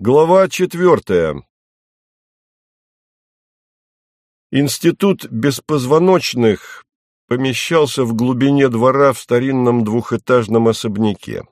Глава четвертая. Институт беспозвоночных помещался в глубине двора в старинном двухэтажном особняке.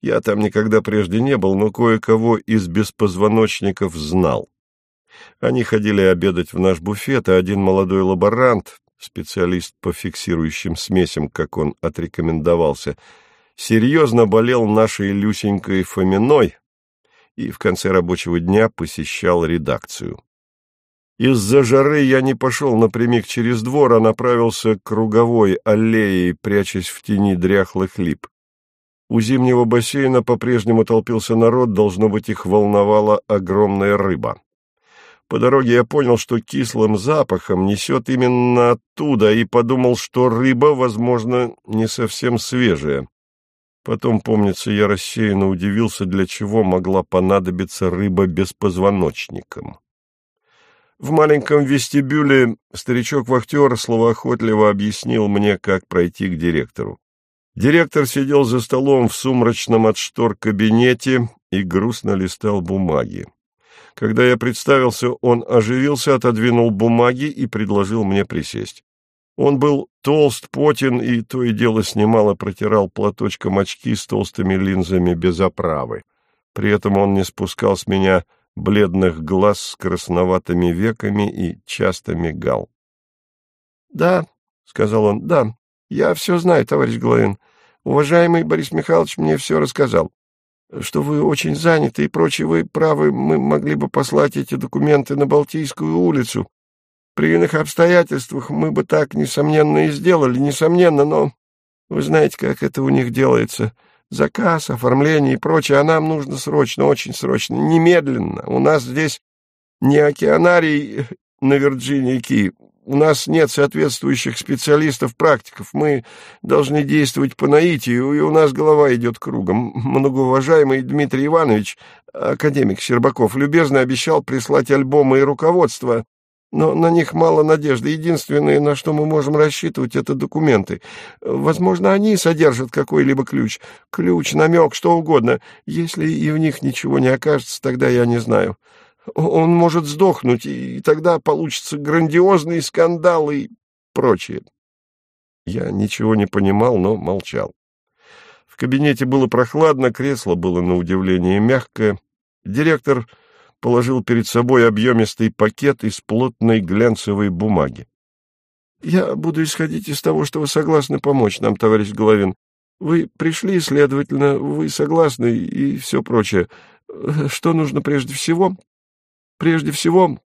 Я там никогда прежде не был, но кое-кого из беспозвоночников знал. Они ходили обедать в наш буфет, а один молодой лаборант, специалист по фиксирующим смесям, как он отрекомендовался, серьезно болел нашей Люсенькой Фоминой, и в конце рабочего дня посещал редакцию. Из-за жары я не пошел напрямик через двор, а направился к круговой аллее, прячась в тени дряхлых лип. У зимнего бассейна по-прежнему толпился народ, должно быть, их волновала огромная рыба. По дороге я понял, что кислым запахом несет именно оттуда, и подумал, что рыба, возможно, не совсем свежая. Потом, помнится, я рассеянно удивился, для чего могла понадобиться рыба беспозвоночником. В маленьком вестибюле старичок-вахтер словоохотливо объяснил мне, как пройти к директору. Директор сидел за столом в сумрачном от штор кабинете и грустно листал бумаги. Когда я представился, он оживился, отодвинул бумаги и предложил мне присесть. Он был толст, потен и то и дело снимал и протирал платочком очки с толстыми линзами без оправы. При этом он не спускал с меня бледных глаз с красноватыми веками и часто мигал. — Да, — сказал он, — да, я все знаю, товарищ Головин. Уважаемый Борис Михайлович мне все рассказал. Что вы очень заняты и прочее, вы правы, мы могли бы послать эти документы на Балтийскую улицу. При иных обстоятельствах мы бы так, несомненно, и сделали, несомненно, но вы знаете, как это у них делается. Заказ, оформление и прочее, а нам нужно срочно, очень срочно, немедленно. У нас здесь не океанарий на Вирджинии Ки, у нас нет соответствующих специалистов-практиков, мы должны действовать по наитию, и у нас голова идет кругом. Многоуважаемый Дмитрий Иванович, академик Щербаков, любезно обещал прислать альбомы и руководство но на них мало надежды. Единственное, на что мы можем рассчитывать, это документы. Возможно, они содержат какой-либо ключ. Ключ, намек, что угодно. Если и в них ничего не окажется, тогда я не знаю. Он может сдохнуть, и тогда получится грандиозный скандал и прочее. Я ничего не понимал, но молчал. В кабинете было прохладно, кресло было на удивление мягкое. Директор положил перед собой объемистый пакет из плотной глянцевой бумаги. — Я буду исходить из того, что вы согласны помочь нам, товарищ Головин. Вы пришли, следовательно, вы согласны и все прочее. Что нужно прежде всего? Прежде всего,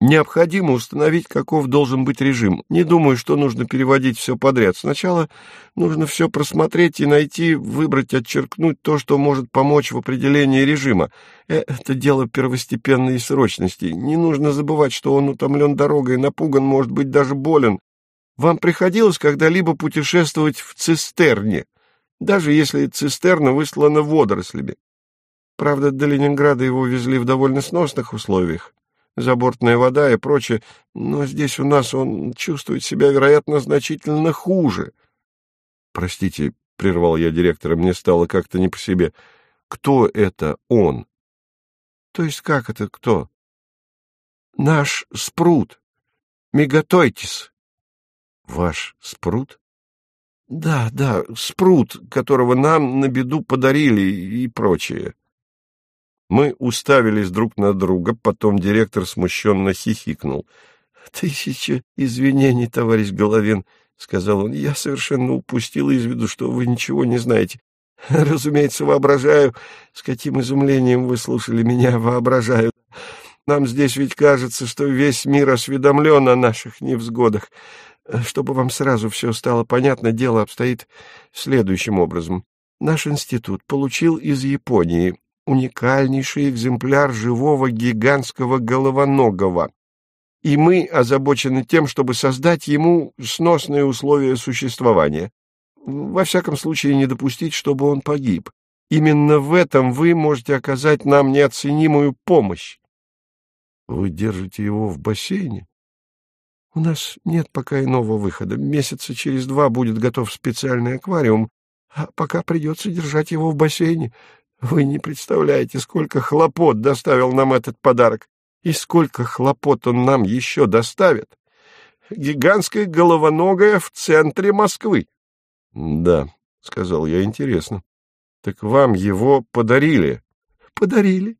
Необходимо установить, каков должен быть режим. Не думаю, что нужно переводить все подряд. Сначала нужно все просмотреть и найти, выбрать, отчеркнуть то, что может помочь в определении режима. Э, это дело первостепенной срочности. Не нужно забывать, что он утомлен дорогой, напуган, может быть, даже болен. Вам приходилось когда-либо путешествовать в цистерне, даже если цистерна выслана водорослями. Правда, до Ленинграда его везли в довольно сносных условиях забортная вода и прочее, но здесь у нас он чувствует себя, вероятно, значительно хуже. — Простите, — прервал я директора, — мне стало как-то не по себе. Кто это он? — То есть как это кто? — Наш спрут. Мегатойтис. — Ваш спрут? — Да, да, спрут, которого нам на беду подарили и прочее. Мы уставились друг на друга, потом директор смущенно хихикнул. — Тысяча извинений, товарищ Головин, — сказал он. — Я совершенно упустил из виду, что вы ничего не знаете. Разумеется, воображаю, с каким изумлением вы слушали меня, воображаю. Нам здесь ведь кажется, что весь мир осведомлен о наших невзгодах. Чтобы вам сразу все стало понятно, дело обстоит следующим образом. Наш институт получил из Японии уникальнейший экземпляр живого гигантского головоногого, и мы озабочены тем, чтобы создать ему сносные условия существования. Во всяком случае, не допустить, чтобы он погиб. Именно в этом вы можете оказать нам неоценимую помощь. Вы держите его в бассейне? У нас нет пока иного выхода. Месяца через два будет готов специальный аквариум, а пока придется держать его в бассейне. Вы не представляете, сколько хлопот доставил нам этот подарок, и сколько хлопот он нам еще доставит. Гигантская головоногая в центре Москвы. — Да, — сказал я, — интересно. — Так вам его подарили? — Подарили.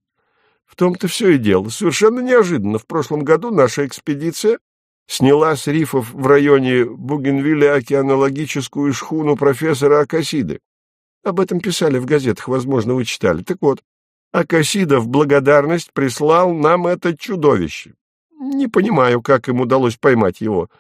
В том-то все и дело. Совершенно неожиданно. В прошлом году наша экспедиция сняла с рифов в районе Бугенвилля океанологическую шхуну профессора Акасиды. Об этом писали в газетах, возможно, вы читали. Так вот, Акасида в благодарность прислал нам это чудовище. Не понимаю, как им удалось поймать его.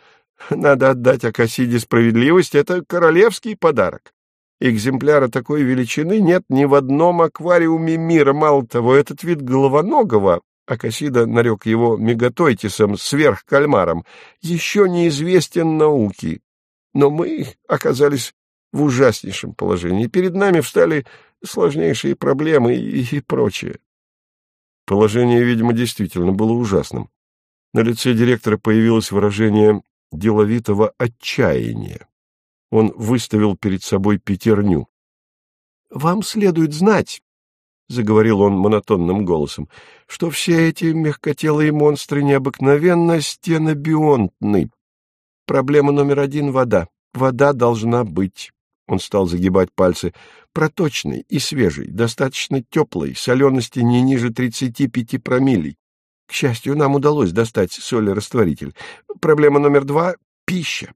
Надо отдать Акасиде справедливость, это королевский подарок. Экземпляра такой величины нет ни в одном аквариуме мира. Мало того, этот вид головоногого, Акасида нарек его мегатойтисом, сверхкальмаром, еще неизвестен науке. Но мы оказались в ужаснейшем положении. Перед нами встали сложнейшие проблемы и, и прочее. Положение, видимо, действительно было ужасным. На лице директора появилось выражение деловитого отчаяния. Он выставил перед собой пятерню. — Вам следует знать, — заговорил он монотонным голосом, — что все эти мягкотелые монстры необыкновенно стенобионтны. Проблема номер один — вода. Вода должна быть. Он стал загибать пальцы. Проточной и свежей, достаточно теплой, солености не ниже 35 промиллей. К счастью, нам удалось достать солерастворитель. Проблема номер два — пища.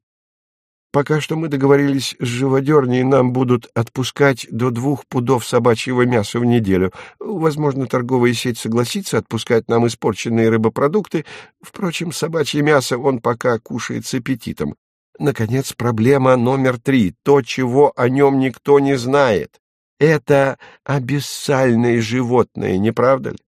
Пока что мы договорились с живодерней, нам будут отпускать до двух пудов собачьего мяса в неделю. Возможно, торговая сеть согласится отпускать нам испорченные рыбопродукты. Впрочем, собачье мясо он пока кушает с аппетитом. Наконец, проблема номер три, то, чего о нем никто не знает. Это абиссальное животное, не правда ли?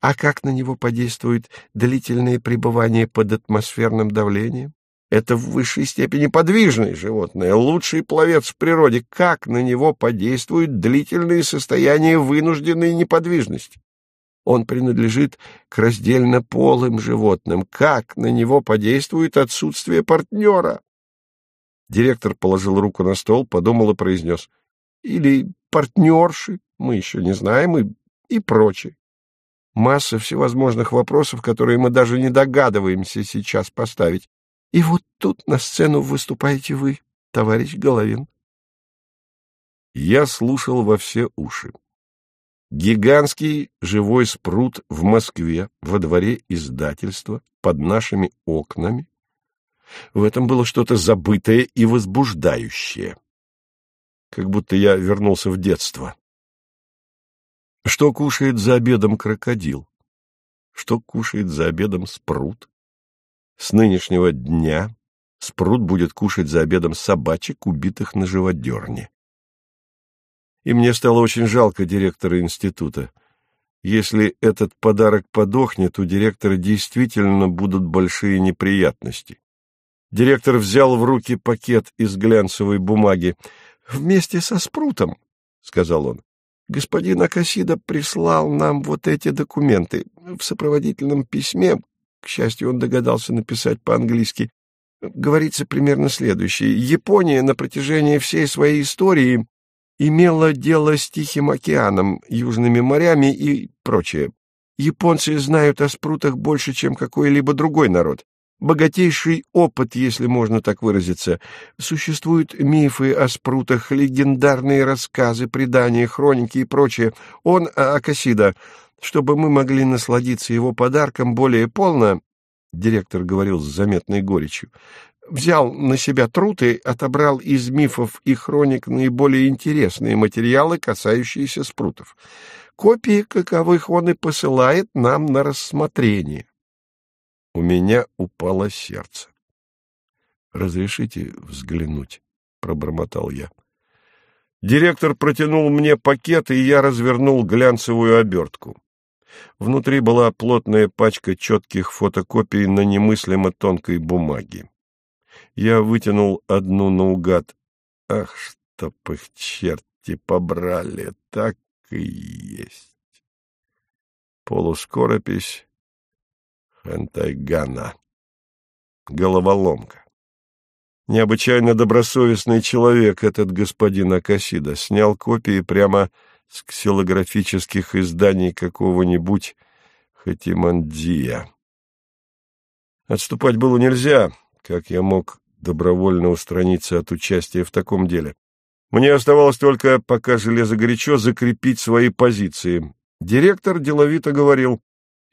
А как на него подействует длительное пребывание под атмосферным давлением? Это в высшей степени подвижное животное, лучший пловец в природе. Как на него подействует длительное состояние вынужденной неподвижности? Он принадлежит к раздельно полым животным. Как на него подействует отсутствие партнера? Директор положил руку на стол, подумал и произнес. Или партнерши, мы еще не знаем, и, и прочее. Масса всевозможных вопросов, которые мы даже не догадываемся сейчас поставить. И вот тут на сцену выступаете вы, товарищ Головин. Я слушал во все уши. Гигантский живой спрут в Москве, во дворе издательства, под нашими окнами, в этом было что-то забытое и возбуждающее. Как будто я вернулся в детство. Что кушает за обедом крокодил? Что кушает за обедом спрут? С нынешнего дня спрут будет кушать за обедом собачек, убитых на живодерне. И мне стало очень жалко директора института. Если этот подарок подохнет, у директора действительно будут большие неприятности. Директор взял в руки пакет из глянцевой бумаги. — Вместе со спрутом, — сказал он. — Господин Акасида прислал нам вот эти документы. В сопроводительном письме, к счастью, он догадался написать по-английски, говорится примерно следующее. Япония на протяжении всей своей истории имела дело с Тихим океаном, Южными морями и прочее. Японцы знают о спрутах больше, чем какой-либо другой народ богатейший опыт, если можно так выразиться. Существуют мифы о спрутах, легендарные рассказы, предания, хроники и прочее. Он, а, Акасида, чтобы мы могли насладиться его подарком более полно, директор говорил с заметной горечью, взял на себя труд и отобрал из мифов и хроник наиболее интересные материалы, касающиеся спрутов. Копии каковых он и посылает нам на рассмотрение. У меня упало сердце. «Разрешите взглянуть?» — пробормотал я. Директор протянул мне пакет, и я развернул глянцевую обертку. Внутри была плотная пачка четких фотокопий на немыслимо тонкой бумаге. Я вытянул одну наугад. Ах, чтоб их черти побрали, так и есть. Полускоропись Хантайгана. Головоломка. Необычайно добросовестный человек этот господин Акасида снял копии прямо с ксилографических изданий какого-нибудь Хатимандия. Отступать было нельзя, как я мог добровольно устраниться от участия в таком деле. Мне оставалось только, пока железо горячо, закрепить свои позиции. Директор деловито говорил,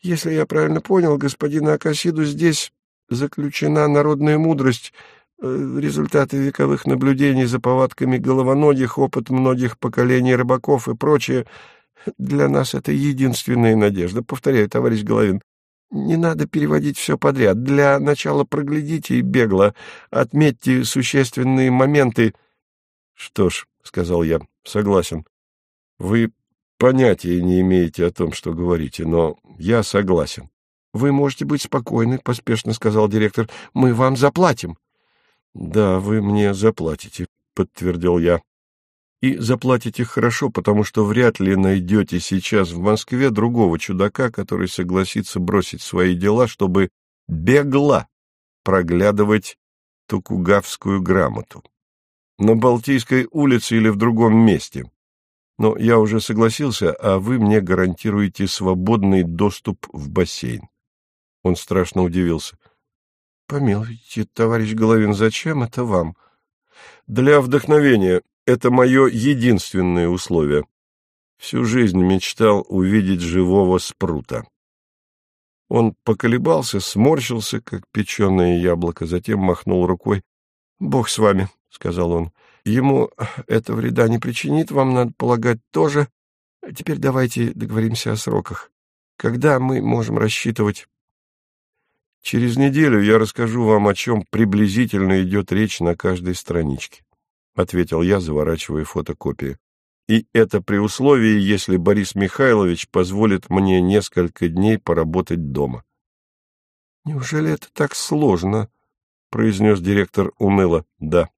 «Если я правильно понял, господина Акасиду, здесь заключена народная мудрость, э, результаты вековых наблюдений за повадками головоногих, опыт многих поколений рыбаков и прочее. Для нас это единственная надежда. Повторяю, товарищ Головин, не надо переводить все подряд. Для начала проглядите и бегло, отметьте существенные моменты. — Что ж, — сказал я, — согласен. Вы понятия не имеете о том, что говорите, но я согласен. — Вы можете быть спокойны, — поспешно сказал директор. — Мы вам заплатим. — Да, вы мне заплатите, — подтвердил я. И заплатите хорошо, потому что вряд ли найдете сейчас в Москве другого чудака, который согласится бросить свои дела, чтобы бегло проглядывать Токугавскую грамоту. На Балтийской улице или в другом месте. Но я уже согласился, а вы мне гарантируете свободный доступ в бассейн. Он страшно удивился. — Помилуйте, товарищ Головин, зачем это вам? — Для вдохновения. Это мое единственное условие. Всю жизнь мечтал увидеть живого спрута. Он поколебался, сморщился, как печеное яблоко, затем махнул рукой. — Бог с вами, — сказал он. — Ему это вреда не причинит, вам, надо полагать, тоже. Теперь давайте договоримся о сроках. Когда мы можем рассчитывать? — Через неделю я расскажу вам, о чем приблизительно идет речь на каждой страничке. — ответил я, заворачивая фотокопию. «И это при условии, если Борис Михайлович позволит мне несколько дней поработать дома». «Неужели это так сложно?» — произнес директор уныло. «Да».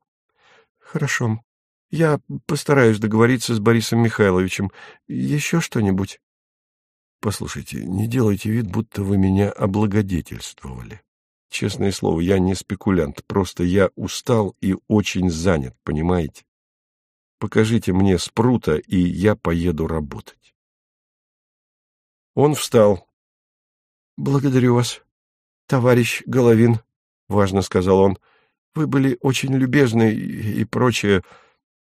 «Хорошо. Я постараюсь договориться с Борисом Михайловичем. Еще что-нибудь?» «Послушайте, не делайте вид, будто вы меня облагодетельствовали. Честное слово, я не спекулянт, просто я устал и очень занят, понимаете? Покажите мне спрута, и я поеду работать. Он встал. — Благодарю вас, товарищ Головин, — важно сказал он. — Вы были очень любезны и, прочее.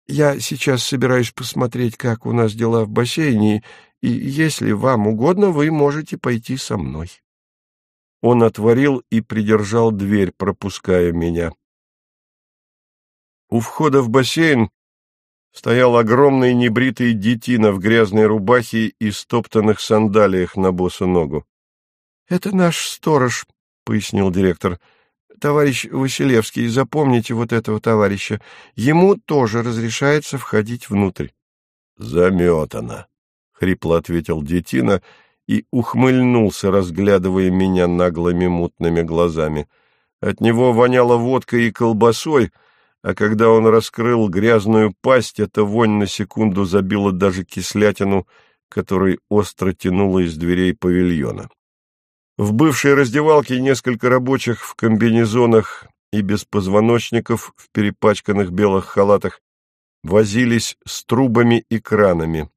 Я сейчас собираюсь посмотреть, как у нас дела в бассейне, и если вам угодно, вы можете пойти со мной. Он отворил и придержал дверь, пропуская меня. У входа в бассейн стоял огромный небритый детина в грязной рубахе и стоптанных сандалиях на босу ногу. — Это наш сторож, — пояснил директор. — Товарищ Василевский, запомните вот этого товарища. Ему тоже разрешается входить внутрь. — Заметано, — хрипло ответил детина и ухмыльнулся, разглядывая меня наглыми мутными глазами. От него воняло водкой и колбасой, а когда он раскрыл грязную пасть, эта вонь на секунду забила даже кислятину, которой остро тянула из дверей павильона. В бывшей раздевалке несколько рабочих в комбинезонах и без позвоночников в перепачканных белых халатах возились с трубами и кранами.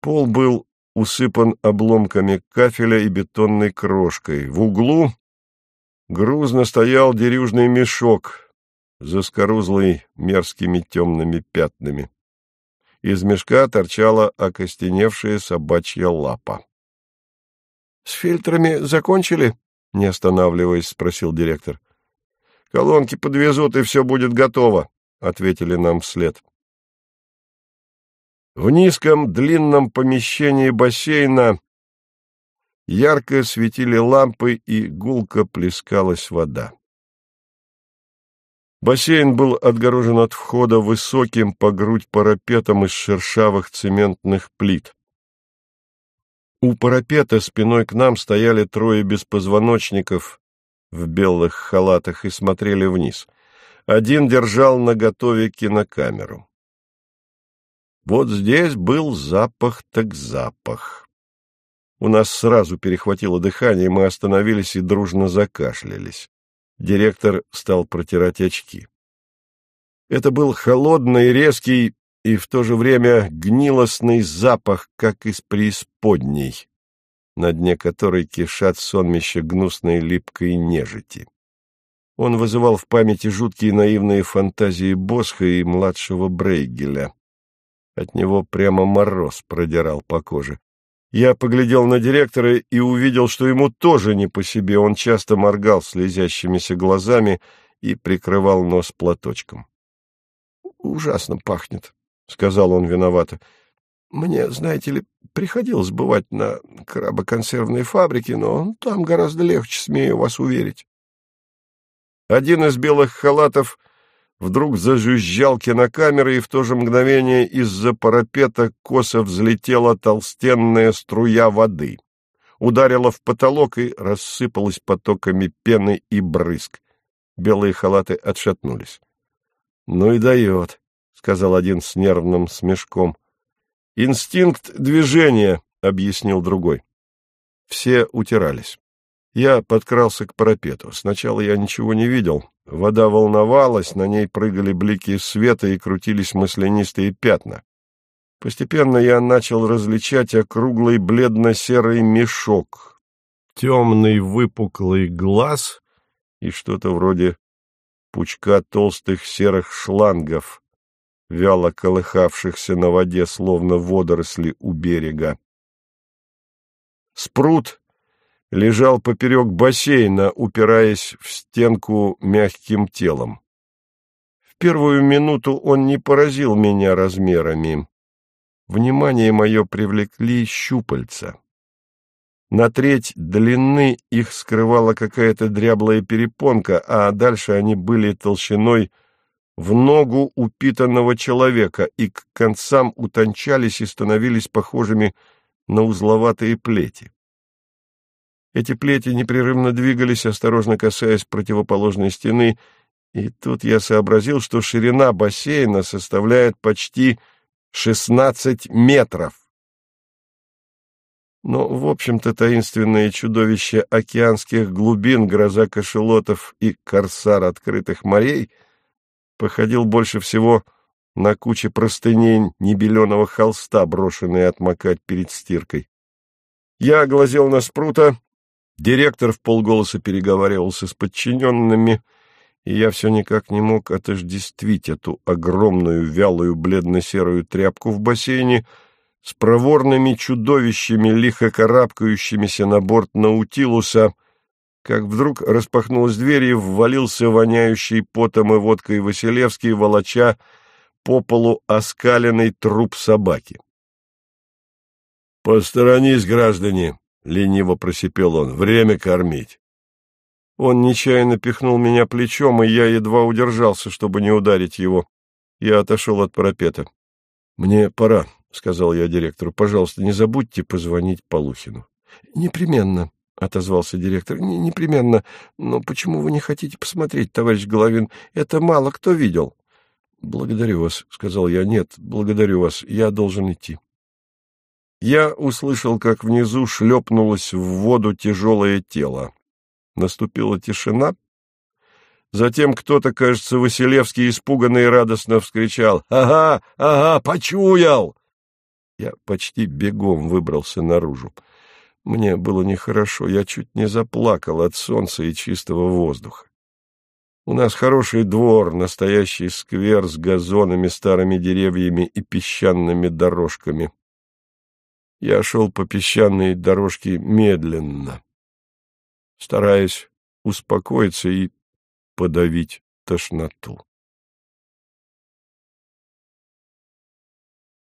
Пол был усыпан обломками кафеля и бетонной крошкой. В углу грузно стоял дерюжный мешок, заскорузлый мерзкими темными пятнами. Из мешка торчала окостеневшая собачья лапа. — С фильтрами закончили? — не останавливаясь, спросил директор. — Колонки подвезут, и все будет готово, — ответили нам вслед. В низком длинном помещении бассейна ярко светили лампы и гулко плескалась вода. Бассейн был отгорожен от входа высоким по грудь парапетом из шершавых цементных плит. У парапета спиной к нам стояли трое беспозвоночников в белых халатах и смотрели вниз. Один держал наготове кинокамеру. Вот здесь был запах так запах. У нас сразу перехватило дыхание, мы остановились и дружно закашлялись. Директор стал протирать очки. Это был холодный, резкий, и в то же время гнилостный запах, как из преисподней, на дне которой кишат сонмища гнусной липкой нежити. Он вызывал в памяти жуткие наивные фантазии Босха и младшего Брейгеля. От него прямо мороз продирал по коже. Я поглядел на директора и увидел, что ему тоже не по себе. Он часто моргал слезящимися глазами и прикрывал нос платочком. — Ужасно пахнет, — сказал он виновато. — Мне, знаете ли, приходилось бывать на крабоконсервной фабрике, но там гораздо легче, смею вас уверить. Один из белых халатов вдруг зажужжал кинокамерой, и в то же мгновение из-за парапета косо взлетела толстенная струя воды. Ударила в потолок и рассыпалась потоками пены и брызг. Белые халаты отшатнулись. — Ну и дает, — сказал один с нервным смешком. — Инстинкт движения, — объяснил другой. Все утирались. Я подкрался к парапету. Сначала я ничего не видел. Вода волновалась, на ней прыгали блики света и крутились маслянистые пятна. Постепенно я начал различать округлый бледно-серый мешок, темный выпуклый глаз и что-то вроде пучка толстых серых шлангов, вяло колыхавшихся на воде, словно водоросли у берега. Спрут лежал поперек бассейна, упираясь в стенку мягким телом. В первую минуту он не поразил меня размерами. Внимание мое привлекли щупальца. На треть длины их скрывала какая-то дряблая перепонка, а дальше они были толщиной в ногу упитанного человека и к концам утончались и становились похожими на узловатые плети. Эти плети непрерывно двигались, осторожно касаясь противоположной стены, и тут я сообразил, что ширина бассейна составляет почти шестнадцать метров. Но, в общем-то, таинственное чудовище океанских глубин, гроза кашелотов и корсар открытых морей походил больше всего на кучи простыней небеленого холста, брошенные отмокать перед стиркой. Я глазел на спрута, Директор в полголоса переговаривался с подчиненными, и я все никак не мог отождествить эту огромную вялую бледно-серую тряпку в бассейне с проворными чудовищами, лихо карабкающимися на борт Наутилуса, как вдруг распахнулась дверь и ввалился воняющий потом и водкой Василевский, волоча по полу оскаленный труп собаки. «Посторонись, граждане!» — лениво просипел он. — Время кормить. Он нечаянно пихнул меня плечом, и я едва удержался, чтобы не ударить его. Я отошел от парапета. — Мне пора, — сказал я директору. — Пожалуйста, не забудьте позвонить Полухину. — Непременно, — отозвался директор. — Непременно. Но почему вы не хотите посмотреть, товарищ Головин? Это мало кто видел. — Благодарю вас, — сказал я. — Нет, благодарю вас. Я должен идти. Я услышал, как внизу шлепнулось в воду тяжелое тело. Наступила тишина. Затем кто-то, кажется, Василевский, испуганный и радостно вскричал «Ага, ага, почуял!» Я почти бегом выбрался наружу. Мне было нехорошо, я чуть не заплакал от солнца и чистого воздуха. У нас хороший двор, настоящий сквер с газонами, старыми деревьями и песчаными дорожками. Я шел по песчаной дорожке медленно, стараясь успокоиться и подавить тошноту.